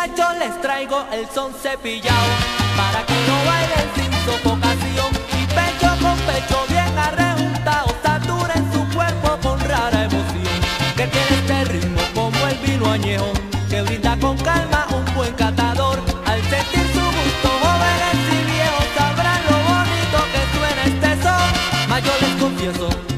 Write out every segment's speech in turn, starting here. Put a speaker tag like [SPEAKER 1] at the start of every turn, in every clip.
[SPEAKER 1] muchachos les traigo el son cepillado para que no bailen sin sofocación y pecho con pecho bien arrejuntado saturen su cuerpo con rara emoción. Que tiene este ritmo como el vino añejo que brinda con calma un buen catador. Al sentir su gusto jóvenes y viejos sabrán lo bonito que suena este son. Mas yo les confieso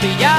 [SPEAKER 1] pillar.